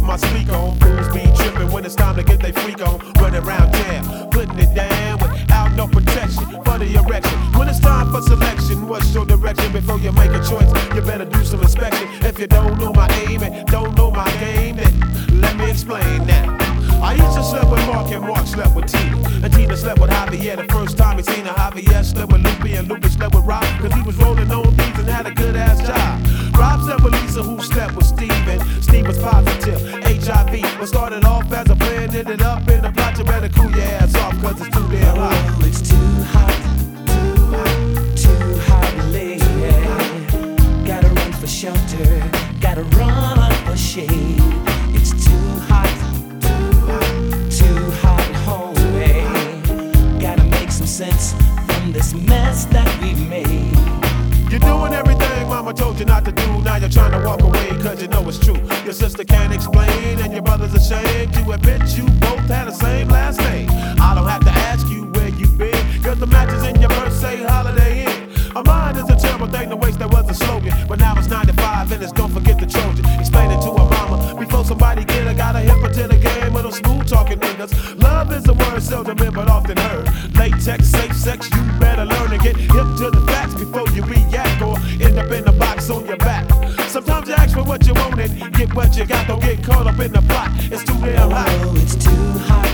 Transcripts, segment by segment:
Get my speak on. Fools be tripping when it's time to get they freak on. Running around jam, putting it down without no protection for the erection. When it's time for selection, what's your direction before you make a choice? You better do some inspection. If you don't know my aim and don't know my game, then let me explain that. I used to sleep with Mark and Mark slept with Tina. And Tina slept with Javier the first time he seen her. Javier slept with Lupe and Lupe slept with Rob. Cause he was rolling on beats and had a good ass job. Rob slept with Lisa who shelter, gotta run for shade. It's too hot, too hot, too hot, home homie. Gotta make some sense from this mess that we've made. You're doing everything mama told you not to do. Now you're trying to walk away cause you know it's true. Your sister can't explain and your brother's ashamed to admit you both had the same last name. I don't have to ask you where you've been cause the matches in your say holiday inn. A mind is a terrible thing to waste, that was a slogan. But now it's 95 don't forget the Trojan. Explain it to a mama before somebody get her. Gotta hip to the game of those smooth talking niggas. Love is a word seldom heard but often heard. Latex, safe sex, you better learn to get hip to the facts before you react or end up in the box on your back. Sometimes you ask for what you want and get what you got. Don't get caught up in the plot. It's too damn hot. Oh, it's too hot,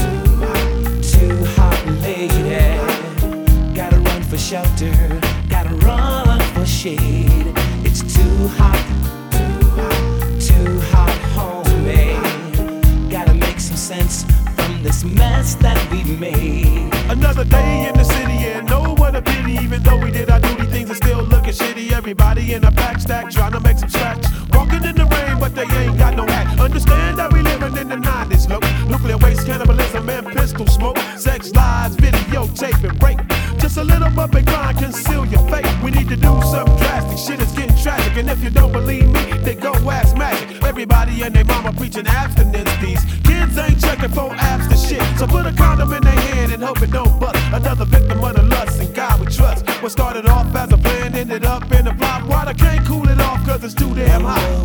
too hot, too hot, lady. Gotta run for shelter, gotta run for shade. Just a little bump tragic. And if you don't believe me, then go ask magic. Everybody and their mama preaching abstinence. These kids ain't checking for apps to shit. So put a condom in their hand and hope it don't bust. Another victim of the lust and God we trust. What started off as a plan ended up in a. Why they can't cool it off? Cause it's too damn hot,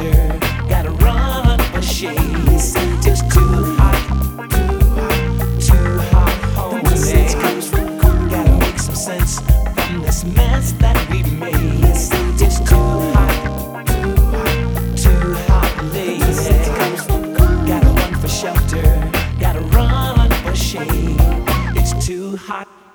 after. Gotta run, but she's It's too hot. Too hot, too hot the message comes from cool. Gotta make some sense from this mess that we made. It's too hot, too hot, too hot, lady. Gotta run for shelter. Gotta run for shade. It's too hot.